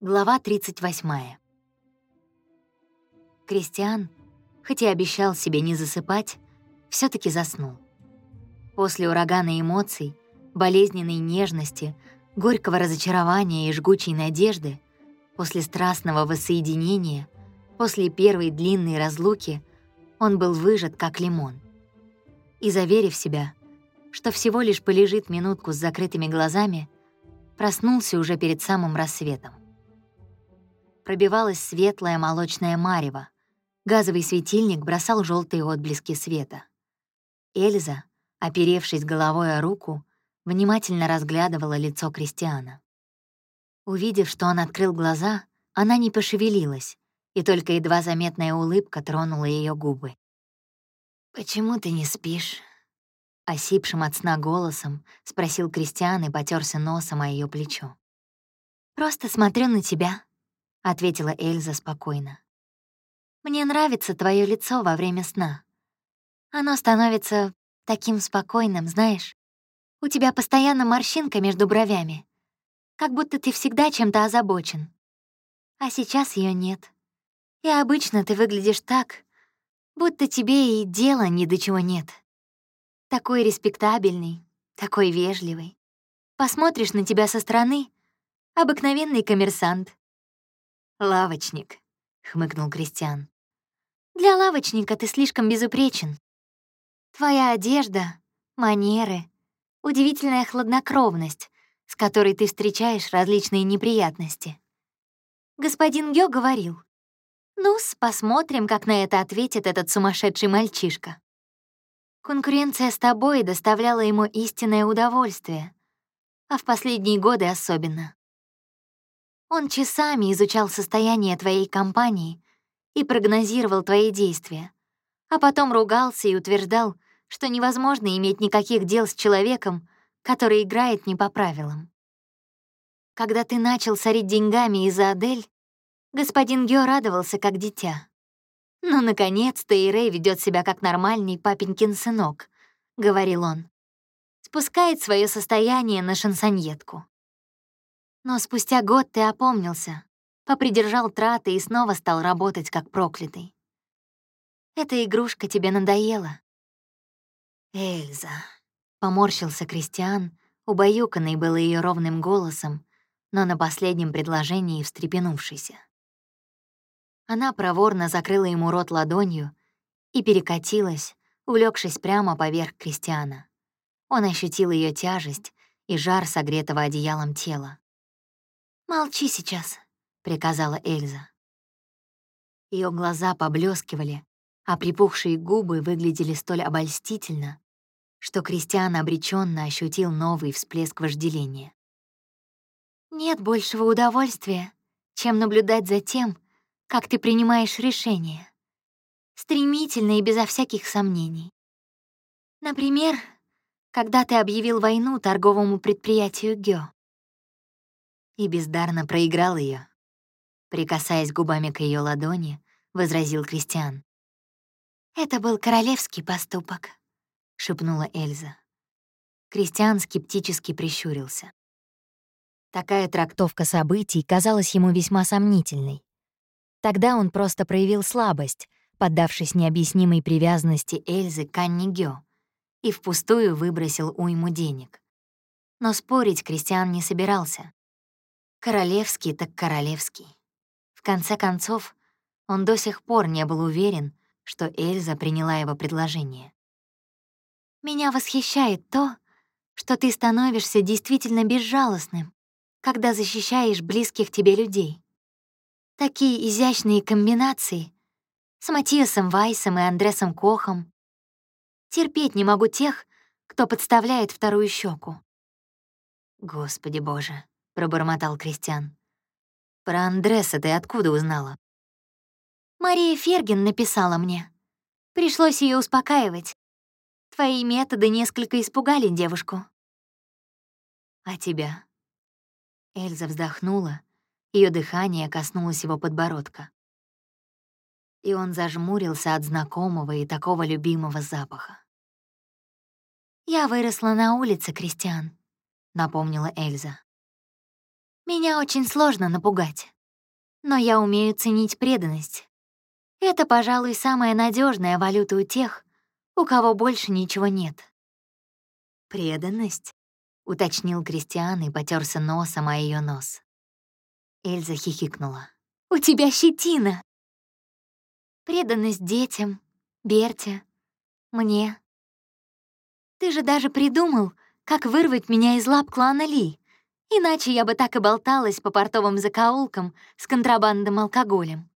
Глава 38. Кристиан, хоть и обещал себе не засыпать, все таки заснул. После урагана эмоций, болезненной нежности, горького разочарования и жгучей надежды, после страстного воссоединения, после первой длинной разлуки, он был выжат, как лимон. И, заверив себя, что всего лишь полежит минутку с закрытыми глазами, проснулся уже перед самым рассветом пробивалась светлая молочная марево. Газовый светильник бросал желтые отблески света. Эльза, оперевшись головой о руку, внимательно разглядывала лицо Кристиана. Увидев, что он открыл глаза, она не пошевелилась, и только едва заметная улыбка тронула ее губы. «Почему ты не спишь?» Осипшим от сна голосом спросил Кристиан и потерся носом о ее плечо. «Просто смотрю на тебя», — ответила Эльза спокойно. «Мне нравится твое лицо во время сна. Оно становится таким спокойным, знаешь. У тебя постоянно морщинка между бровями, как будто ты всегда чем-то озабочен. А сейчас ее нет. И обычно ты выглядишь так, будто тебе и дела ни до чего нет. Такой респектабельный, такой вежливый. Посмотришь на тебя со стороны — обыкновенный коммерсант. «Лавочник», — хмыкнул Кристиан. «Для лавочника ты слишком безупречен. Твоя одежда, манеры, удивительная хладнокровность, с которой ты встречаешь различные неприятности. Господин Гё говорил, ну посмотрим, как на это ответит этот сумасшедший мальчишка. Конкуренция с тобой доставляла ему истинное удовольствие, а в последние годы особенно. Он часами изучал состояние твоей компании и прогнозировал твои действия, а потом ругался и утверждал, что невозможно иметь никаких дел с человеком, который играет не по правилам. Когда ты начал сорить деньгами из-за Адель, господин Гео радовался как дитя. «Ну, наконец-то Ирей ведет себя как нормальный папенькин сынок», — говорил он. Спускает свое состояние на шансоньетку. Но спустя год ты опомнился, попридержал траты и снова стал работать как проклятый. Эта игрушка тебе надоела. Эльза. Поморщился Кристиан, убаюканный был ее ровным голосом, но на последнем предложении встрепенувшийся. Она проворно закрыла ему рот ладонью и перекатилась, улегшись прямо поверх Кристиана. Он ощутил ее тяжесть и жар согретого одеялом тела. «Молчи сейчас», — приказала Эльза. Ее глаза поблескивали, а припухшие губы выглядели столь обольстительно, что Кристиан обреченно ощутил новый всплеск вожделения. «Нет большего удовольствия, чем наблюдать за тем, как ты принимаешь решения. Стремительно и безо всяких сомнений. Например, когда ты объявил войну торговому предприятию Гё и бездарно проиграл ее. Прикасаясь губами к ее ладони, возразил Кристиан. «Это был королевский поступок», — шепнула Эльза. Кристиан скептически прищурился. Такая трактовка событий казалась ему весьма сомнительной. Тогда он просто проявил слабость, поддавшись необъяснимой привязанности Эльзы к Анне Гё, и впустую выбросил уйму денег. Но спорить Кристиан не собирался. Королевский так королевский. В конце концов, он до сих пор не был уверен, что Эльза приняла его предложение. «Меня восхищает то, что ты становишься действительно безжалостным, когда защищаешь близких тебе людей. Такие изящные комбинации с Матиасом Вайсом и Андресом Кохом. Терпеть не могу тех, кто подставляет вторую щеку. Господи боже, пробормотал Кристиан. «Про Андреса ты откуда узнала?» «Мария Фергин написала мне. Пришлось ее успокаивать. Твои методы несколько испугали девушку». «А тебя?» Эльза вздохнула, ее дыхание коснулось его подбородка. И он зажмурился от знакомого и такого любимого запаха. «Я выросла на улице, Кристиан», — напомнила Эльза. Меня очень сложно напугать. Но я умею ценить преданность. Это, пожалуй, самая надежная валюта у тех, у кого больше ничего нет. «Преданность?» — уточнил Кристиан и потерся носом о ее нос. Эльза хихикнула. «У тебя щетина!» Преданность детям, Берте, мне. Ты же даже придумал, как вырвать меня из лап клана Ли. Иначе я бы так и болталась по портовым закоулкам с контрабандным алкоголем.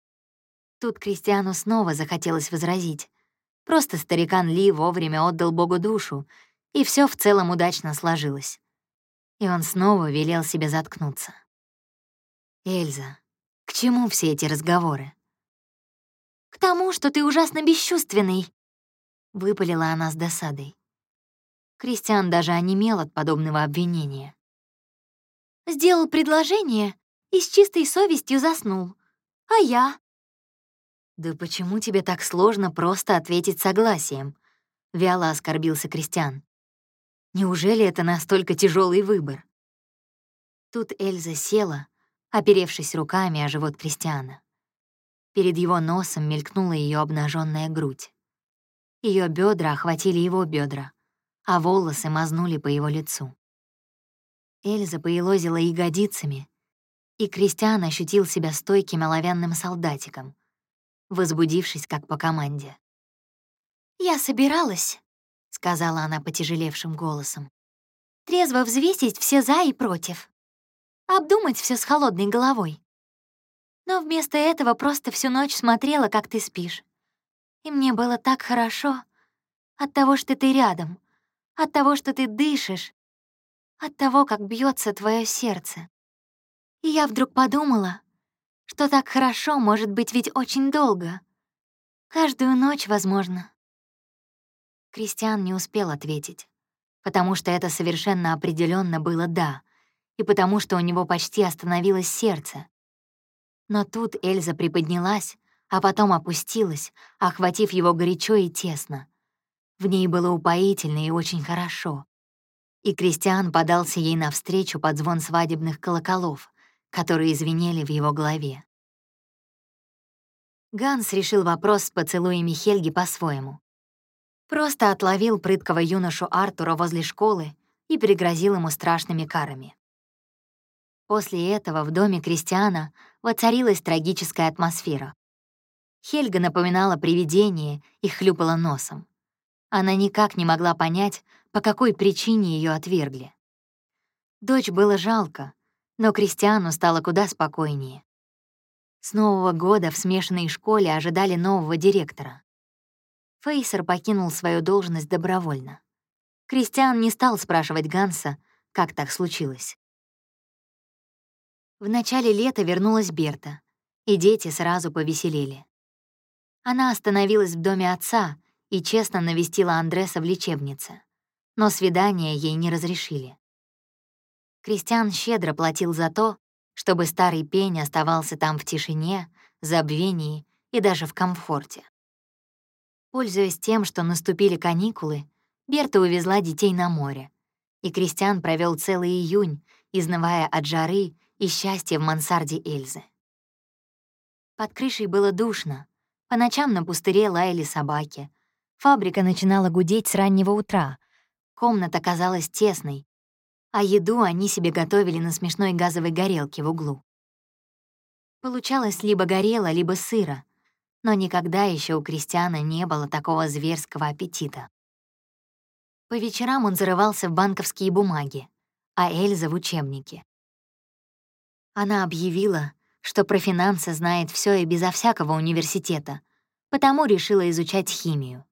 Тут Кристиану снова захотелось возразить. Просто старикан Ли вовремя отдал Богу душу, и все в целом удачно сложилось. И он снова велел себе заткнуться. «Эльза, к чему все эти разговоры?» «К тому, что ты ужасно бесчувственный», — выпалила она с досадой. Кристиан даже онемел от подобного обвинения. Сделал предложение и с чистой совестью заснул. А я? «Да почему тебе так сложно просто ответить согласием?» — вяло оскорбился Кристиан. «Неужели это настолько тяжелый выбор?» Тут Эльза села, оперевшись руками о живот Кристиана. Перед его носом мелькнула ее обнаженная грудь. Ее бедра охватили его бедра, а волосы мазнули по его лицу. Эльза поелозила ягодицами, и Кристиан ощутил себя стойким оловянным солдатиком, возбудившись как по команде. «Я собиралась», — сказала она потяжелевшим голосом, «трезво взвесить все «за» и «против», обдумать все с холодной головой. Но вместо этого просто всю ночь смотрела, как ты спишь. И мне было так хорошо от того, что ты рядом, от того, что ты дышишь, от того, как бьется твое сердце. И я вдруг подумала, что так хорошо может быть ведь очень долго. Каждую ночь, возможно. Кристиан не успел ответить, потому что это совершенно определенно было «да», и потому что у него почти остановилось сердце. Но тут Эльза приподнялась, а потом опустилась, охватив его горячо и тесно. В ней было упоительно и очень хорошо и Кристиан подался ей навстречу под звон свадебных колоколов, которые звенели в его голове. Ганс решил вопрос с поцелуями Хельги по-своему. Просто отловил прыткого юношу Артура возле школы и пригрозил ему страшными карами. После этого в доме Кристиана воцарилась трагическая атмосфера. Хельга напоминала привидение и хлюпала носом. Она никак не могла понять, по какой причине ее отвергли. Дочь было жалко, но Кристиану стало куда спокойнее. С Нового года в смешанной школе ожидали нового директора. Фейсер покинул свою должность добровольно. Кристиан не стал спрашивать Ганса, как так случилось. В начале лета вернулась Берта, и дети сразу повеселели. Она остановилась в доме отца и честно навестила Андреса в лечебнице но свидания ей не разрешили. Кристиан щедро платил за то, чтобы старый пень оставался там в тишине, забвении и даже в комфорте. Пользуясь тем, что наступили каникулы, Берта увезла детей на море, и Кристиан провел целый июнь, изнывая от жары и счастья в мансарде Эльзы. Под крышей было душно, по ночам на пустыре лаяли собаки, фабрика начинала гудеть с раннего утра — Комната казалась тесной, а еду они себе готовили на смешной газовой горелке в углу. Получалось либо горело, либо сыро, но никогда еще у Кристиана не было такого зверского аппетита. По вечерам он зарывался в банковские бумаги, а Эльза — в учебники. Она объявила, что про финансы знает все и безо всякого университета, потому решила изучать химию.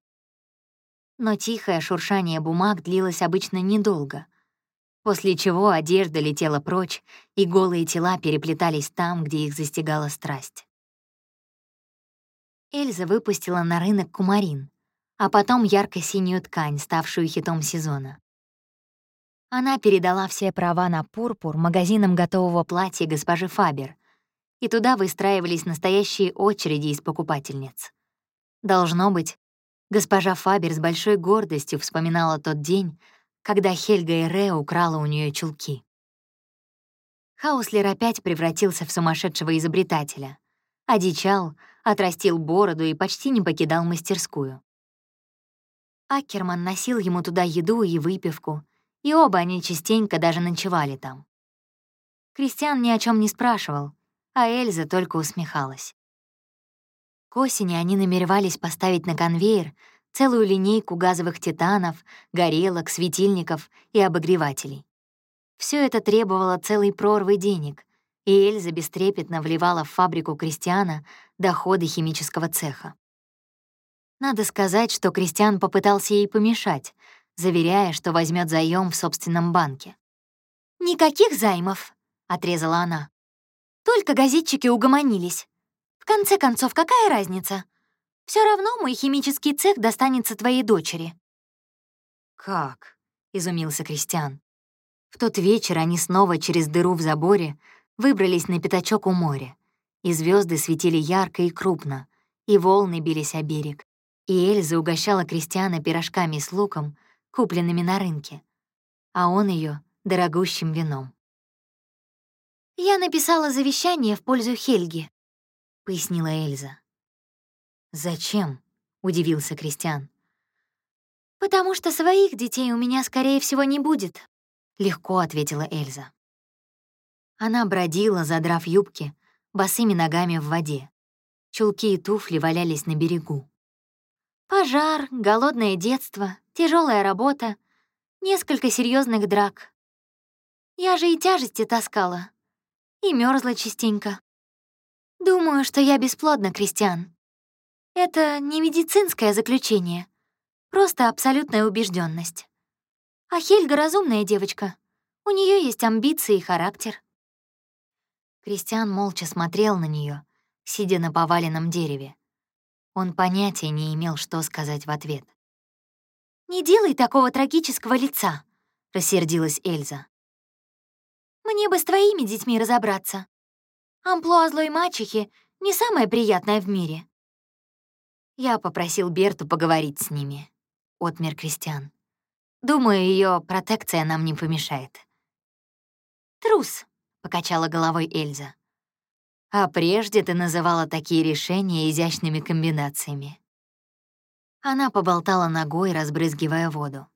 Но тихое шуршание бумаг длилось обычно недолго, после чего одежда летела прочь, и голые тела переплетались там, где их застигала страсть. Эльза выпустила на рынок кумарин, а потом ярко-синюю ткань, ставшую хитом сезона. Она передала все права на пурпур магазинам готового платья госпожи Фабер, и туда выстраивались настоящие очереди из покупательниц. Должно быть, Госпожа Фабер с большой гордостью вспоминала тот день, когда Хельга Эре украла у нее чулки. Хауслер опять превратился в сумасшедшего изобретателя. Одичал, отрастил бороду и почти не покидал мастерскую. Аккерман носил ему туда еду и выпивку, и оба они частенько даже ночевали там. Кристиан ни о чем не спрашивал, а Эльза только усмехалась. К осени они намеревались поставить на конвейер целую линейку газовых титанов, горелок, светильников и обогревателей. Все это требовало целой прорвы денег, и Эльза бестрепетно вливала в фабрику Кристиана доходы химического цеха. Надо сказать, что Кристиан попытался ей помешать, заверяя, что возьмет заем в собственном банке. «Никаких займов», — отрезала она. «Только газетчики угомонились. Конце концов, какая разница? Все равно мой химический цех достанется твоей дочери». «Как?» — изумился Кристиан. В тот вечер они снова через дыру в заборе выбрались на пятачок у моря, и звезды светили ярко и крупно, и волны бились о берег, и Эльза угощала Кристиана пирожками с луком, купленными на рынке, а он ее дорогущим вином. «Я написала завещание в пользу Хельги», — пояснила Эльза. «Зачем?» — удивился Кристиан. «Потому что своих детей у меня, скорее всего, не будет», легко ответила Эльза. Она бродила, задрав юбки, босыми ногами в воде. Чулки и туфли валялись на берегу. Пожар, голодное детство, тяжелая работа, несколько серьезных драк. Я же и тяжести таскала, и мерзла частенько. Думаю, что я бесплодна, Кристиан. Это не медицинское заключение, просто абсолютная убежденность. А Хельга разумная девочка. У нее есть амбиции и характер. Кристиан молча смотрел на нее, сидя на поваленном дереве. Он понятия не имел, что сказать в ответ. «Не делай такого трагического лица», — рассердилась Эльза. «Мне бы с твоими детьми разобраться. Амплуа злой мачехи — не самое приятное в мире». «Я попросил Берту поговорить с ними», — отмер Кристиан. Думаю, ее протекция нам не помешает. «Трус», — покачала головой Эльза. «А прежде ты называла такие решения изящными комбинациями». Она поболтала ногой, разбрызгивая воду.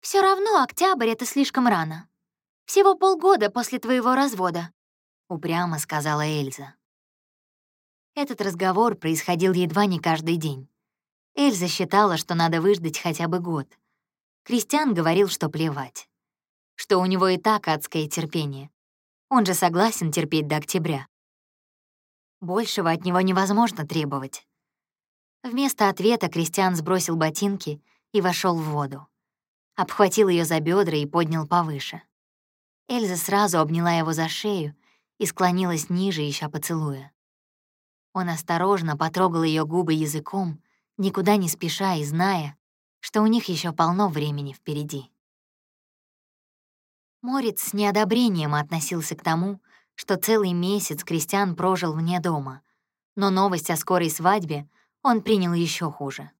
Все равно октябрь — это слишком рано. Всего полгода после твоего развода», — упрямо сказала Эльза. Этот разговор происходил едва не каждый день. Эльза считала, что надо выждать хотя бы год — Кристиан говорил, что плевать. Что у него и так адское терпение. Он же согласен терпеть до октября. Большего от него невозможно требовать. Вместо ответа Кристиан сбросил ботинки и вошел в воду. Обхватил ее за бедра и поднял повыше. Эльза сразу обняла его за шею и склонилась ниже, ища поцелуя. Он осторожно потрогал ее губы языком, никуда не спеша и зная, что у них еще полно времени впереди. Морец с неодобрением относился к тому, что целый месяц Кристиан прожил вне дома, но новость о скорой свадьбе он принял еще хуже.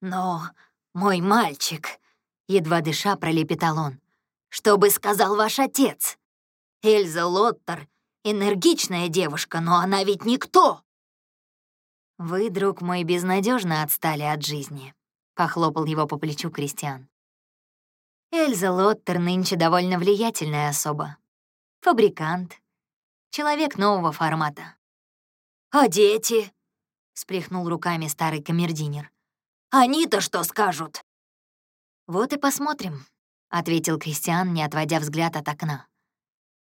«Но, мой мальчик», — едва дыша пролепетал он, — «что бы сказал ваш отец? Эльза Лоттер — энергичная девушка, но она ведь никто!» «Вы, друг мой, безнадежно отстали от жизни», — похлопал его по плечу Кристиан. Эльза Лоттер нынче довольно влиятельная особа. Фабрикант. Человек нового формата. «А дети?» — сплехнул руками старый камердинер. «Они-то что скажут?» «Вот и посмотрим», — ответил Кристиан, не отводя взгляд от окна.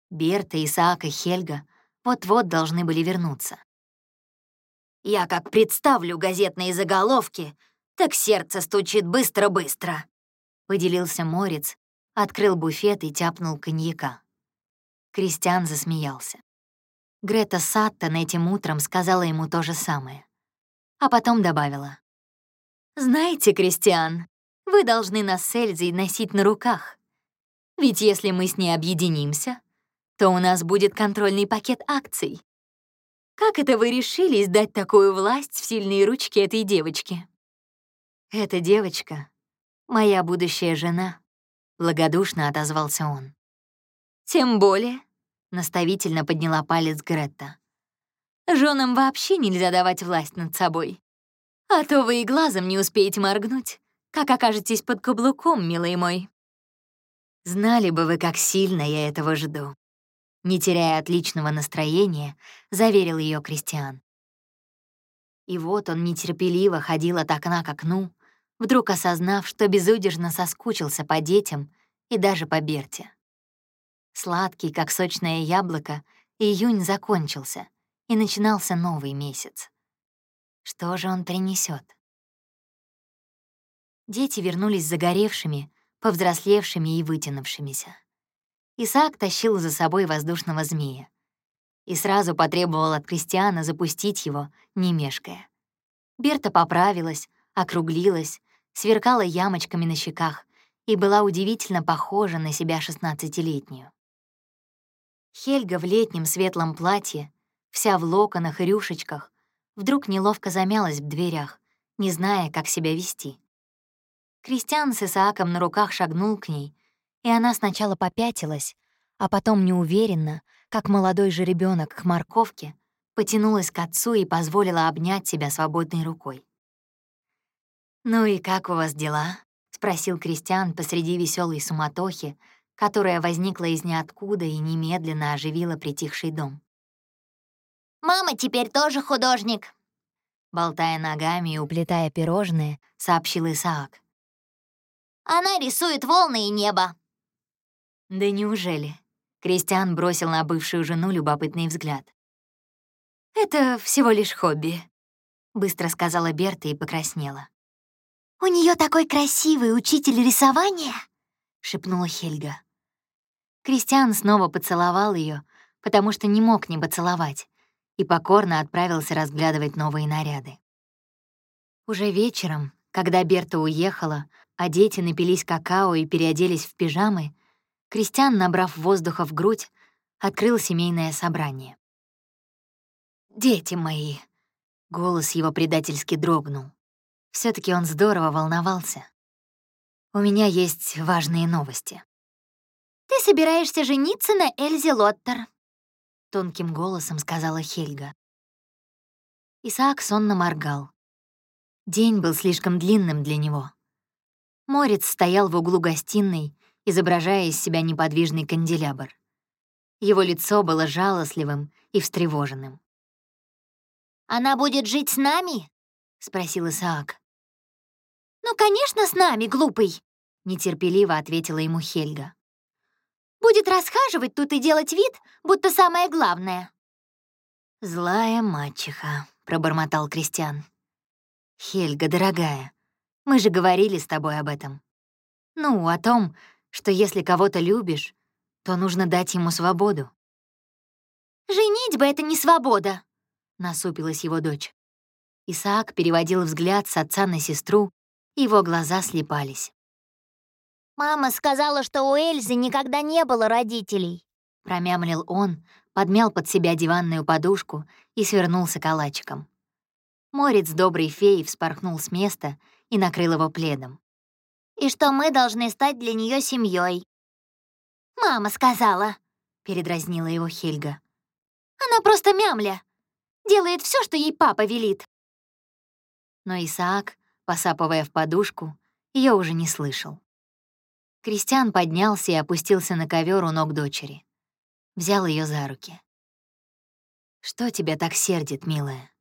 Берта, Исаак и Хельга вот-вот должны были вернуться. «Я как представлю газетные заголовки, так сердце стучит быстро-быстро», — поделился Морец, открыл буфет и тяпнул коньяка. Кристиан засмеялся. Грета Саттон этим утром сказала ему то же самое. А потом добавила. «Знаете, Кристиан, вы должны нас с Эльзой носить на руках. Ведь если мы с ней объединимся, то у нас будет контрольный пакет акций. Как это вы решились дать такую власть в сильные ручки этой девочки?» «Эта девочка — моя будущая жена», — благодушно отозвался он. «Тем более», — наставительно подняла палец Гретта. «Женам вообще нельзя давать власть над собой. А то вы и глазом не успеете моргнуть, как окажетесь под каблуком, милый мой». Знали бы вы, как сильно я этого жду. Не теряя отличного настроения, заверил ее Кристиан. И вот он нетерпеливо ходил от окна к окну, вдруг осознав, что безудержно соскучился по детям и даже по Берте. Сладкий, как сочное яблоко, июнь закончился, и начинался новый месяц. Что же он принесет? Дети вернулись загоревшими, повзрослевшими и вытянувшимися. Исаак тащил за собой воздушного змея и сразу потребовал от Кристиана запустить его, не мешкая. Берта поправилась, округлилась, сверкала ямочками на щеках и была удивительно похожа на себя шестнадцатилетнюю. Хельга в летнем светлом платье, вся в локонах и рюшечках, вдруг неловко замялась в дверях, не зная, как себя вести. Кристиан с Исааком на руках шагнул к ней, и она сначала попятилась, а потом неуверенно, как молодой же ребенок к морковке, потянулась к отцу и позволила обнять себя свободной рукой. «Ну и как у вас дела?» — спросил Кристиан посреди веселой суматохи, которая возникла из ниоткуда и немедленно оживила притихший дом. «Мама теперь тоже художник», — болтая ногами и уплетая пирожные, сообщил Исаак. «Она рисует волны и небо». «Да неужели?» — Кристиан бросил на бывшую жену любопытный взгляд. «Это всего лишь хобби», — быстро сказала Берта и покраснела. «У нее такой красивый учитель рисования!» — шепнула Хельга. Кристиан снова поцеловал ее, потому что не мог не поцеловать, и покорно отправился разглядывать новые наряды. Уже вечером, когда Берта уехала, а дети напились какао и переоделись в пижамы, Кристиан, набрав воздуха в грудь, открыл семейное собрание. «Дети мои!» — голос его предательски дрогнул. все таки он здорово волновался. «У меня есть важные новости». «Ты собираешься жениться на Эльзе Лоттер», — тонким голосом сказала Хельга. Исаак сонно моргал. День был слишком длинным для него. Морец стоял в углу гостиной, изображая из себя неподвижный канделябр. Его лицо было жалостливым и встревоженным. «Она будет жить с нами?» — спросил Исаак. «Ну, конечно, с нами, глупый!» — нетерпеливо ответила ему Хельга. Будет расхаживать тут и делать вид, будто самое главное». «Злая мачеха», — пробормотал Кристиан. «Хельга, дорогая, мы же говорили с тобой об этом. Ну, о том, что если кого-то любишь, то нужно дать ему свободу». «Женитьба — это не свобода», — насупилась его дочь. Исаак переводил взгляд с отца на сестру, его глаза слепались. «Мама сказала, что у Эльзы никогда не было родителей», — промямлил он, подмял под себя диванную подушку и свернулся калачиком. Морец доброй феи вспорхнул с места и накрыл его пледом. «И что мы должны стать для нее семьей. «Мама сказала», — передразнила его Хельга. «Она просто мямля. Делает все, что ей папа велит». Но Исаак, посапывая в подушку, ее уже не слышал. Кристиан поднялся и опустился на ковер у ног дочери. Взял ее за руки. «Что тебя так сердит, милая?»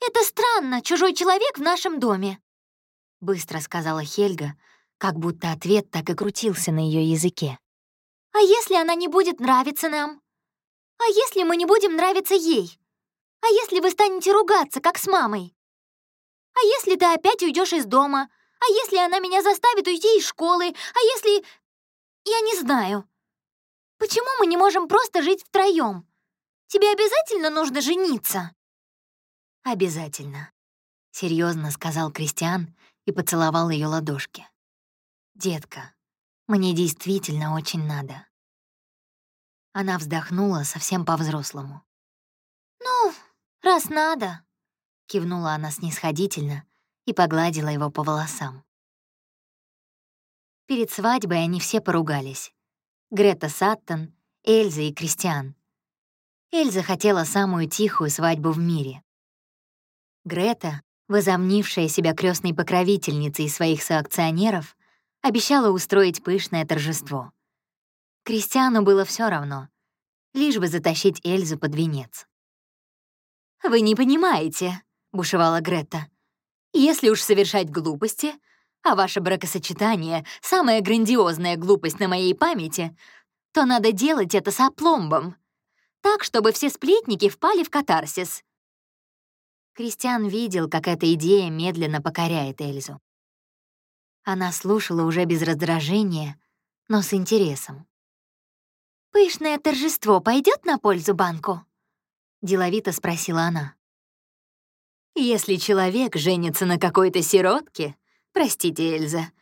«Это странно, чужой человек в нашем доме», — быстро сказала Хельга, как будто ответ так и крутился на ее языке. «А если она не будет нравиться нам? А если мы не будем нравиться ей? А если вы станете ругаться, как с мамой? А если ты опять уйдешь из дома, а если она меня заставит уйти из школы? А если... Я не знаю. Почему мы не можем просто жить втроем? Тебе обязательно нужно жениться?» «Обязательно», — серьезно сказал Кристиан и поцеловал ее ладошки. «Детка, мне действительно очень надо». Она вздохнула совсем по-взрослому. «Ну, раз надо», — кивнула она снисходительно и погладила его по волосам. Перед свадьбой они все поругались. Грета Саттон, Эльза и Кристиан. Эльза хотела самую тихую свадьбу в мире. Грета, возомнившая себя крестной покровительницей своих соакционеров, обещала устроить пышное торжество. Кристиану было все равно, лишь бы затащить Эльзу под венец. «Вы не понимаете», — бушевала Грета. «Если уж совершать глупости, а ваше бракосочетание — самая грандиозная глупость на моей памяти, то надо делать это с опломбом. Так, чтобы все сплетники впали в катарсис. Кристиан видел, как эта идея медленно покоряет Эльзу. Она слушала уже без раздражения, но с интересом. «Пышное торжество пойдет на пользу банку?» — деловито спросила она. «Если человек женится на какой-то сиротке, простите, Эльза,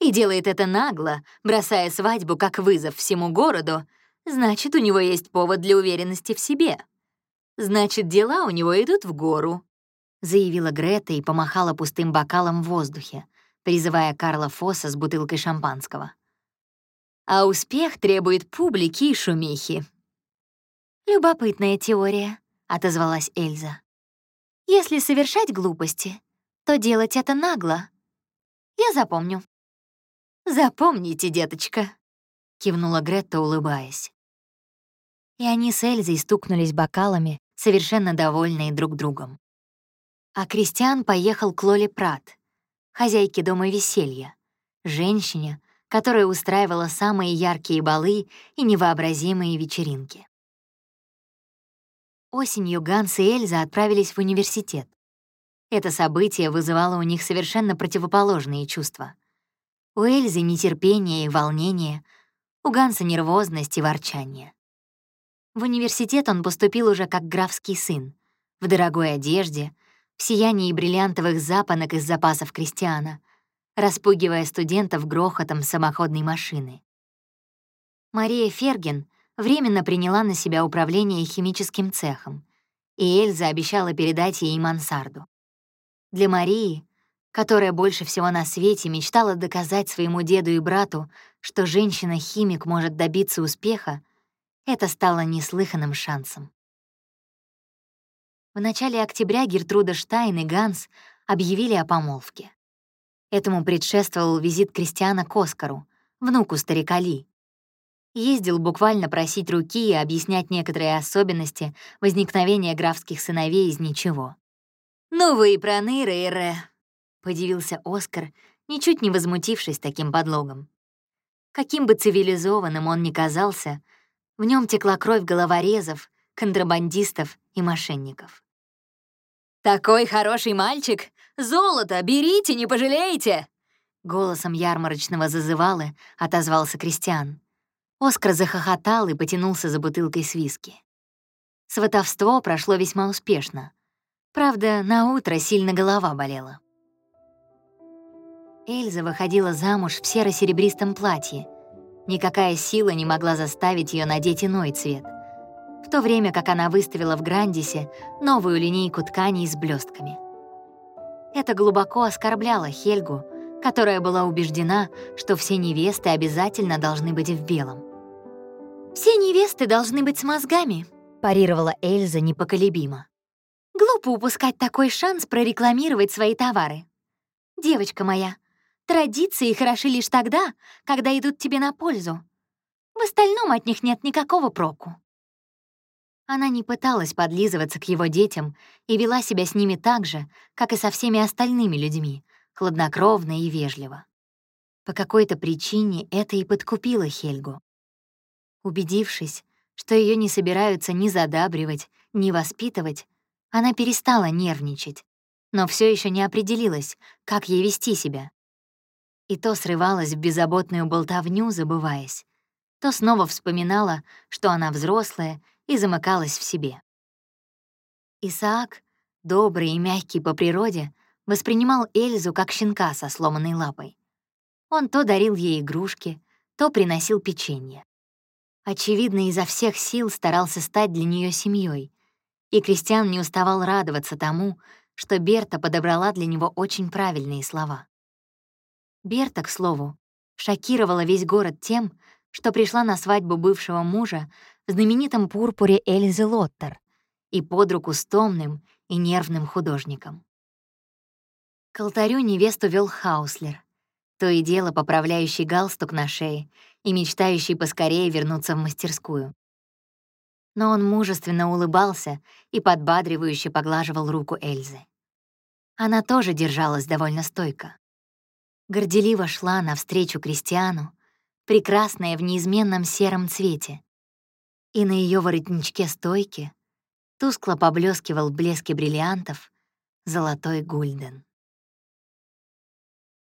и делает это нагло, бросая свадьбу как вызов всему городу, значит, у него есть повод для уверенности в себе. Значит, дела у него идут в гору», — заявила Грета и помахала пустым бокалом в воздухе, призывая Карла Фосса с бутылкой шампанского. «А успех требует публики и шумихи». «Любопытная теория», — отозвалась Эльза. «Если совершать глупости, то делать это нагло. Я запомню». «Запомните, деточка», — кивнула Гретта, улыбаясь. И они с Эльзой стукнулись бокалами, совершенно довольные друг другом. А Кристиан поехал к Лоле Прат, хозяйке дома веселья, женщине, которая устраивала самые яркие балы и невообразимые вечеринки. Осенью Ганс и Эльза отправились в университет. Это событие вызывало у них совершенно противоположные чувства. У Эльзы нетерпение и волнение, у Ганса нервозность и ворчание. В университет он поступил уже как графский сын, в дорогой одежде, в сиянии бриллиантовых запонок из запасов крестьяна, распугивая студентов грохотом самоходной машины. Мария Ферген временно приняла на себя управление химическим цехом, и Эльза обещала передать ей мансарду. Для Марии которая больше всего на свете мечтала доказать своему деду и брату, что женщина-химик может добиться успеха, это стало неслыханным шансом. В начале октября Гертруда Штайн и Ганс объявили о помолвке. Этому предшествовал визит Кристиана к Оскару, внуку старика Ли. Ездил буквально просить руки и объяснять некоторые особенности возникновения графских сыновей из ничего. «Ну вы и проныры, Эре», — подивился Оскар, ничуть не возмутившись таким подлогом. Каким бы цивилизованным он ни казался, в нем текла кровь головорезов, контрабандистов и мошенников. «Такой хороший мальчик! Золото! Берите, не пожалеете!» Голосом ярмарочного зазывалы отозвался Кристиан. Оскар захохотал и потянулся за бутылкой с виски. Сватовство прошло весьма успешно. Правда, на утро сильно голова болела. Эльза выходила замуж в серо-серебристом платье. Никакая сила не могла заставить ее надеть иной цвет. В то время как она выставила в Грандисе новую линейку тканей с блестками. Это глубоко оскорбляло Хельгу, которая была убеждена, что все невесты обязательно должны быть в белом. «Все невесты должны быть с мозгами», — парировала Эльза непоколебимо. «Глупо упускать такой шанс прорекламировать свои товары. Девочка моя, Традиции хороши лишь тогда, когда идут тебе на пользу. В остальном от них нет никакого проку. Она не пыталась подлизываться к его детям и вела себя с ними так же, как и со всеми остальными людьми, хладнокровно и вежливо. По какой-то причине это и подкупило Хельгу. Убедившись, что ее не собираются ни задабривать, ни воспитывать, она перестала нервничать, но все еще не определилась, как ей вести себя и то срывалась в беззаботную болтовню, забываясь, то снова вспоминала, что она взрослая, и замыкалась в себе. Исаак, добрый и мягкий по природе, воспринимал Эльзу как щенка со сломанной лапой. Он то дарил ей игрушки, то приносил печенье. Очевидно, изо всех сил старался стать для нее семьей, и Кристиан не уставал радоваться тому, что Берта подобрала для него очень правильные слова. Берта, к слову, шокировала весь город тем, что пришла на свадьбу бывшего мужа в знаменитом пурпуре Эльзы Лоттер и под руку с томным и нервным художником. К алтарю невесту вел Хауслер, то и дело поправляющий галстук на шее и мечтающий поскорее вернуться в мастерскую. Но он мужественно улыбался и подбадривающе поглаживал руку Эльзы. Она тоже держалась довольно стойко. Горделиво шла навстречу крестьяну, прекрасная в неизменном сером цвете. И на ее воротничке стойки тускло поблескивал блески бриллиантов золотой гульден.